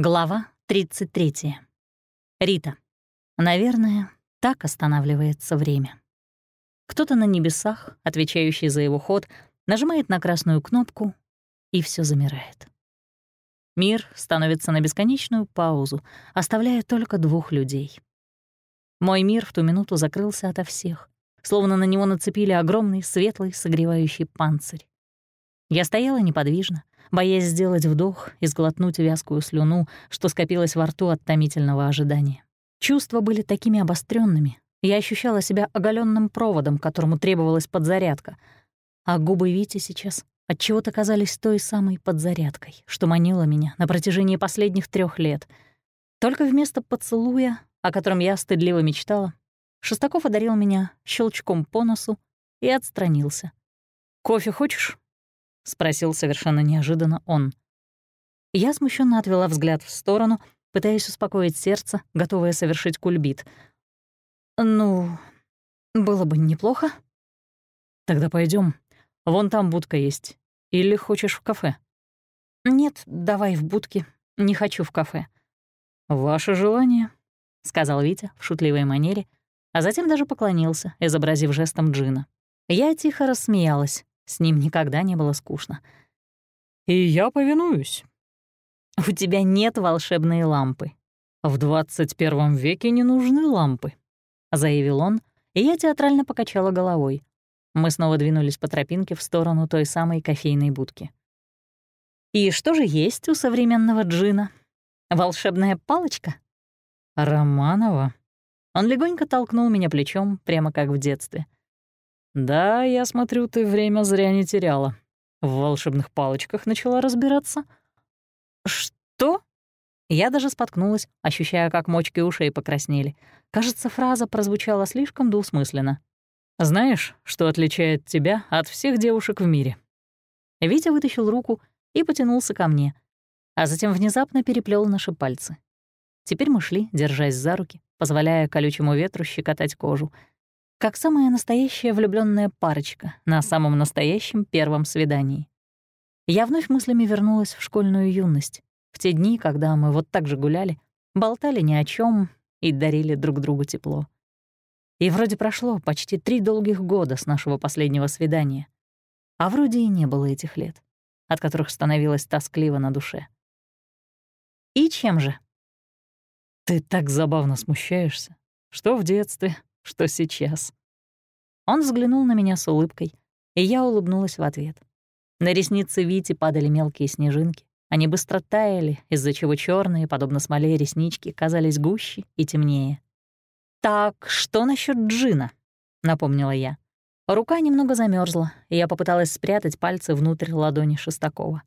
Глава 33. Рита. Наверное, так останавливается время. Кто-то на небесах, отвечающий за его ход, нажимает на красную кнопку, и все замирает. Мир становится на бесконечную паузу, оставляя только двух людей. Мой мир в ту минуту закрылся ото всех, словно на него нацепили огромный светлый согревающий панцирь. Я стояла неподвижно, боясь сделать вдох и сглотнуть вязкую слюну, что скопилось во рту от томительного ожидания. Чувства были такими обостренными. Я ощущала себя оголенным проводом, которому требовалась подзарядка. А губы Вити сейчас отчего-то казались той самой подзарядкой, что манила меня на протяжении последних трех лет. Только вместо поцелуя, о котором я стыдливо мечтала, Шестаков одарил меня щелчком по носу и отстранился. «Кофе хочешь?» — спросил совершенно неожиданно он. Я смущенно отвела взгляд в сторону, пытаясь успокоить сердце, готовое совершить кульбит. «Ну, было бы неплохо». «Тогда пойдем. Вон там будка есть. Или хочешь в кафе?» «Нет, давай в будке. Не хочу в кафе». «Ваше желание», — сказал Витя в шутливой манере, а затем даже поклонился, изобразив жестом джина. Я тихо рассмеялась. С ним никогда не было скучно. «И я повинуюсь». «У тебя нет волшебной лампы». «В 21 веке не нужны лампы», — заявил он, и я театрально покачала головой. Мы снова двинулись по тропинке в сторону той самой кофейной будки. «И что же есть у современного джина? Волшебная палочка?» «Романова?» Он легонько толкнул меня плечом, прямо как в детстве — «Да, я смотрю, ты время зря не теряла. В волшебных палочках начала разбираться». «Что?» Я даже споткнулась, ощущая, как мочки ушей покраснели. Кажется, фраза прозвучала слишком двусмысленно. «Знаешь, что отличает тебя от всех девушек в мире?» Витя вытащил руку и потянулся ко мне, а затем внезапно переплел наши пальцы. Теперь мы шли, держась за руки, позволяя колючему ветру щекотать кожу — как самая настоящая влюбленная парочка на самом настоящем первом свидании. Я вновь мыслями вернулась в школьную юность, в те дни, когда мы вот так же гуляли, болтали ни о чем и дарили друг другу тепло. И вроде прошло почти три долгих года с нашего последнего свидания, а вроде и не было этих лет, от которых становилось тоскливо на душе. И чем же? Ты так забавно смущаешься, что в детстве, что сейчас. Он взглянул на меня с улыбкой, и я улыбнулась в ответ. На ресницы Вити падали мелкие снежинки. Они быстро таяли, из-за чего черные, подобно смоле, реснички казались гуще и темнее. «Так, что насчет джина?» — напомнила я. Рука немного замерзла, и я попыталась спрятать пальцы внутрь ладони Шестакова.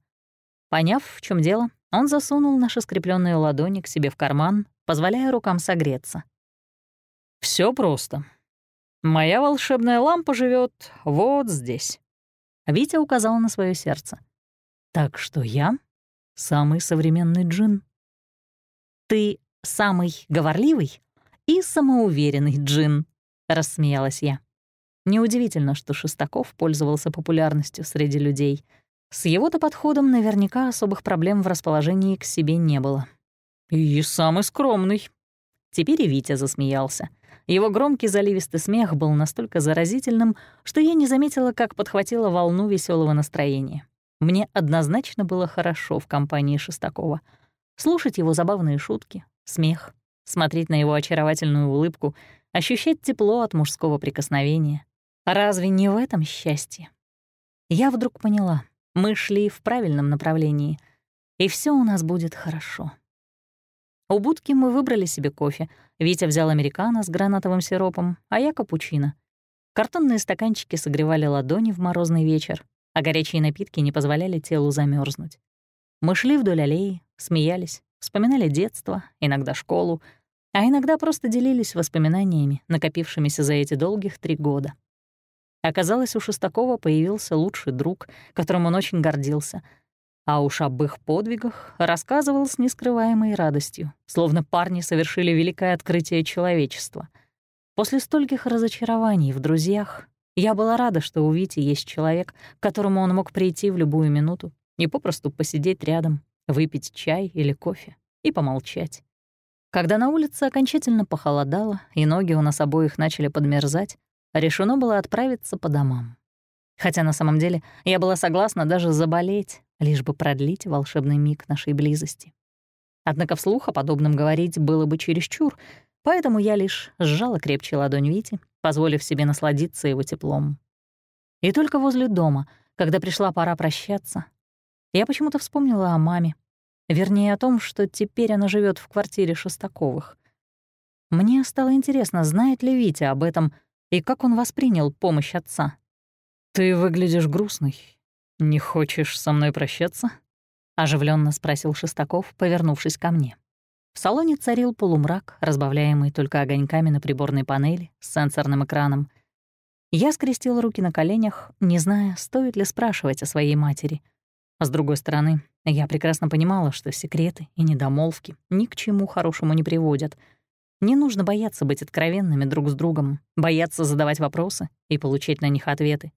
Поняв, в чем дело, он засунул наши скрепленные ладони к себе в карман, позволяя рукам согреться. Все просто. Моя волшебная лампа живет вот здесь. Витя указал на свое сердце. Так что я самый современный джин. Ты самый говорливый и самоуверенный джин, рассмеялась я. Неудивительно, что Шестаков пользовался популярностью среди людей. С его-то подходом наверняка особых проблем в расположении к себе не было. «И самый скромный». Теперь и Витя засмеялся. Его громкий заливистый смех был настолько заразительным, что я не заметила, как подхватила волну веселого настроения. Мне однозначно было хорошо в компании Шестакова. Слушать его забавные шутки, смех, смотреть на его очаровательную улыбку, ощущать тепло от мужского прикосновения. Разве не в этом счастье? Я вдруг поняла, мы шли в правильном направлении, и все у нас будет хорошо. У будки мы выбрали себе кофе. Витя взял американо с гранатовым сиропом, а я — капучино. Картонные стаканчики согревали ладони в морозный вечер, а горячие напитки не позволяли телу замерзнуть. Мы шли вдоль аллеи, смеялись, вспоминали детство, иногда школу, а иногда просто делились воспоминаниями, накопившимися за эти долгих три года. Оказалось, у Шестакова появился лучший друг, которым он очень гордился — а уж об их подвигах рассказывал с нескрываемой радостью, словно парни совершили великое открытие человечества. После стольких разочарований в друзьях я была рада, что у Вити есть человек, к которому он мог прийти в любую минуту и попросту посидеть рядом, выпить чай или кофе, и помолчать. Когда на улице окончательно похолодало, и ноги у нас обоих начали подмерзать, решено было отправиться по домам. Хотя на самом деле я была согласна даже заболеть, лишь бы продлить волшебный миг нашей близости. Однако вслух о подобном говорить было бы чересчур, поэтому я лишь сжала крепче ладонь Вити, позволив себе насладиться его теплом. И только возле дома, когда пришла пора прощаться, я почему-то вспомнила о маме, вернее о том, что теперь она живет в квартире Шестаковых. Мне стало интересно, знает ли Витя об этом и как он воспринял помощь отца. «Ты выглядишь грустный. Не хочешь со мной прощаться?» — оживленно спросил Шестаков, повернувшись ко мне. В салоне царил полумрак, разбавляемый только огоньками на приборной панели с сенсорным экраном. Я скрестила руки на коленях, не зная, стоит ли спрашивать о своей матери. С другой стороны, я прекрасно понимала, что секреты и недомолвки ни к чему хорошему не приводят. Не нужно бояться быть откровенными друг с другом, бояться задавать вопросы и получать на них ответы.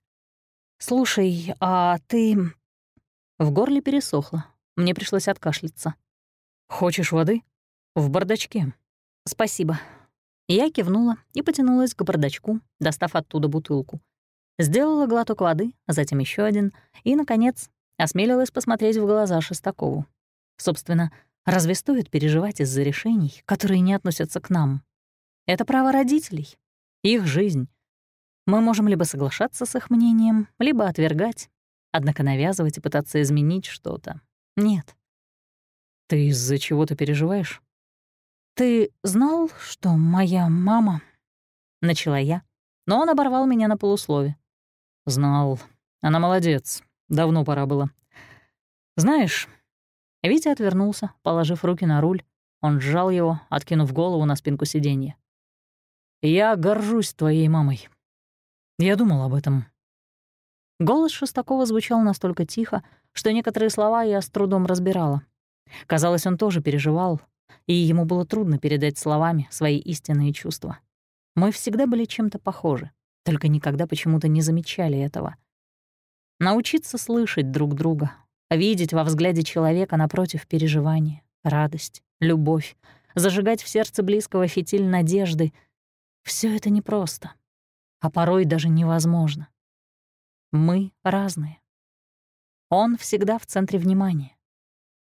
«Слушай, а ты...» В горле пересохло. Мне пришлось откашляться. «Хочешь воды? В бардачке». «Спасибо». Я кивнула и потянулась к бардачку, достав оттуда бутылку. Сделала глоток воды, а затем еще один, и, наконец, осмелилась посмотреть в глаза Шестакову. Собственно, разве стоит переживать из-за решений, которые не относятся к нам? Это право родителей, их жизнь. Мы можем либо соглашаться с их мнением, либо отвергать, Однако навязывать и пытаться изменить что-то — нет. «Ты из-за чего то переживаешь?» «Ты знал, что моя мама...» — начала я, но он оборвал меня на полуслове. «Знал. Она молодец. Давно пора было. Знаешь...» Витя отвернулся, положив руки на руль. Он сжал его, откинув голову на спинку сиденья. «Я горжусь твоей мамой. Я думал об этом. Голос Шестакова звучал настолько тихо, что некоторые слова я с трудом разбирала. Казалось, он тоже переживал, и ему было трудно передать словами свои истинные чувства. Мы всегда были чем-то похожи, только никогда почему-то не замечали этого. Научиться слышать друг друга, видеть во взгляде человека напротив переживания, радость, любовь, зажигать в сердце близкого фитиль надежды — все это непросто, а порой даже невозможно. Мы разные. Он всегда в центре внимания.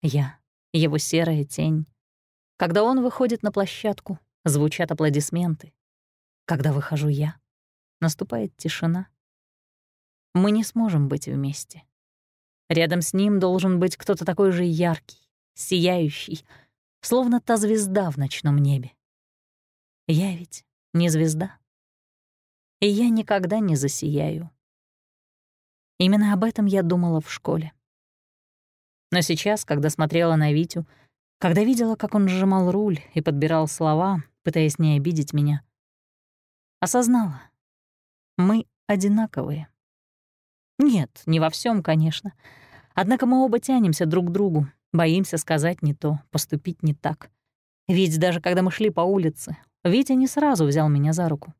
Я — его серая тень. Когда он выходит на площадку, звучат аплодисменты. Когда выхожу я, наступает тишина. Мы не сможем быть вместе. Рядом с ним должен быть кто-то такой же яркий, сияющий, словно та звезда в ночном небе. Я ведь не звезда. И я никогда не засияю. Именно об этом я думала в школе. Но сейчас, когда смотрела на Витю, когда видела, как он сжимал руль и подбирал слова, пытаясь не обидеть меня, осознала — мы одинаковые. Нет, не во всем, конечно. Однако мы оба тянемся друг к другу, боимся сказать не то, поступить не так. Ведь даже когда мы шли по улице, Витя не сразу взял меня за руку.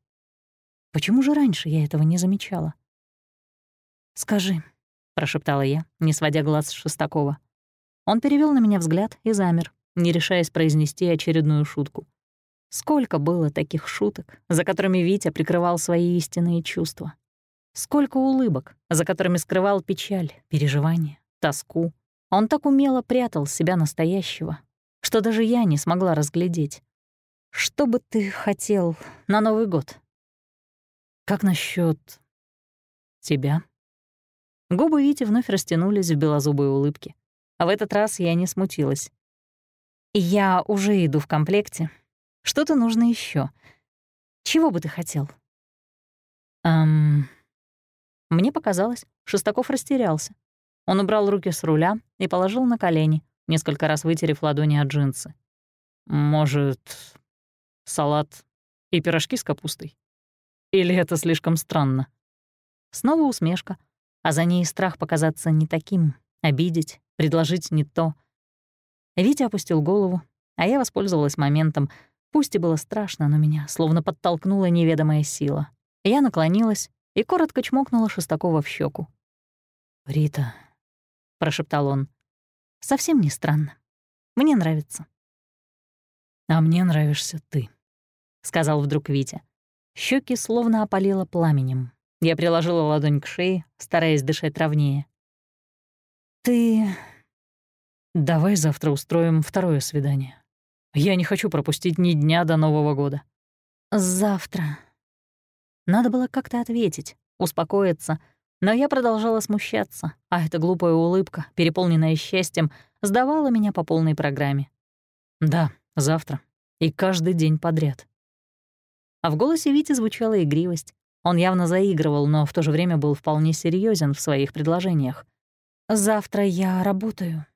Почему же раньше я этого не замечала? «Скажи», — прошептала я, не сводя глаз с Шестакова. Он перевел на меня взгляд и замер, не решаясь произнести очередную шутку. Сколько было таких шуток, за которыми Витя прикрывал свои истинные чувства. Сколько улыбок, за которыми скрывал печаль, переживания, тоску. Он так умело прятал себя настоящего, что даже я не смогла разглядеть. Что бы ты хотел на Новый год? Как насчет тебя? Губы Вити вновь растянулись в белозубой улыбке. А в этот раз я не смутилась. «Я уже иду в комплекте. Что-то нужно еще. Чего бы ты хотел?» «Эм...» Мне показалось, Шестаков растерялся. Он убрал руки с руля и положил на колени, несколько раз вытерев ладони от джинсы. «Может, салат и пирожки с капустой? Или это слишком странно?» Снова усмешка — а за ней страх показаться не таким, обидеть, предложить не то. Витя опустил голову, а я воспользовалась моментом. Пусть и было страшно, но меня словно подтолкнула неведомая сила. Я наклонилась и коротко чмокнула Шестакова в щеку. «Рита», — прошептал он, — «совсем не странно. Мне нравится. «А мне нравишься ты», — сказал вдруг Витя. Щеки словно опалило пламенем. Я приложила ладонь к шее, стараясь дышать ровнее. «Ты...» «Давай завтра устроим второе свидание. Я не хочу пропустить ни дня до Нового года». «Завтра...» Надо было как-то ответить, успокоиться, но я продолжала смущаться, а эта глупая улыбка, переполненная счастьем, сдавала меня по полной программе. «Да, завтра. И каждый день подряд». А в голосе Вити звучала игривость. Он явно заигрывал, но в то же время был вполне серьезен в своих предложениях. «Завтра я работаю».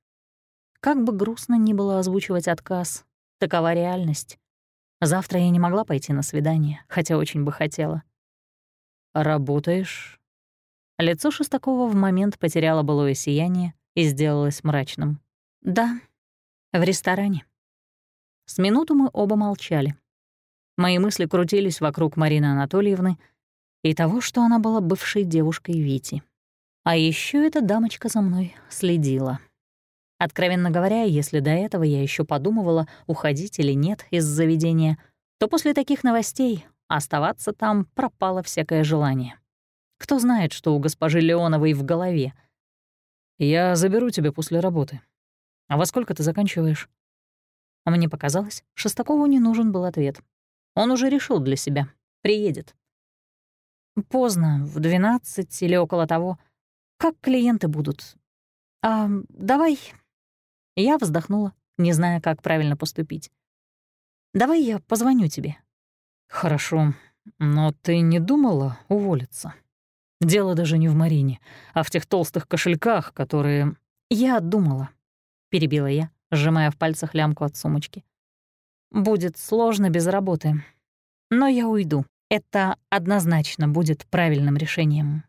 Как бы грустно ни было озвучивать отказ, такова реальность. Завтра я не могла пойти на свидание, хотя очень бы хотела. «Работаешь?» Лицо Шестакова в момент потеряло былое сияние и сделалось мрачным. «Да, в ресторане». С минуту мы оба молчали. Мои мысли крутились вокруг Марины Анатольевны и того, что она была бывшей девушкой Вити. А еще эта дамочка за мной следила. Откровенно говоря, если до этого я еще подумывала, уходить или нет из заведения, то после таких новостей оставаться там пропало всякое желание. Кто знает, что у госпожи Леоновой в голове. «Я заберу тебя после работы. А во сколько ты заканчиваешь?» Мне показалось, Шестакову не нужен был ответ. Он уже решил для себя. Приедет. Поздно, в двенадцать или около того. Как клиенты будут? А, давай... Я вздохнула, не зная, как правильно поступить. Давай я позвоню тебе. Хорошо, но ты не думала уволиться? Дело даже не в Марине, а в тех толстых кошельках, которые... Я думала, перебила я, сжимая в пальцах лямку от сумочки. Будет сложно без работы. Но я уйду. Это однозначно будет правильным решением.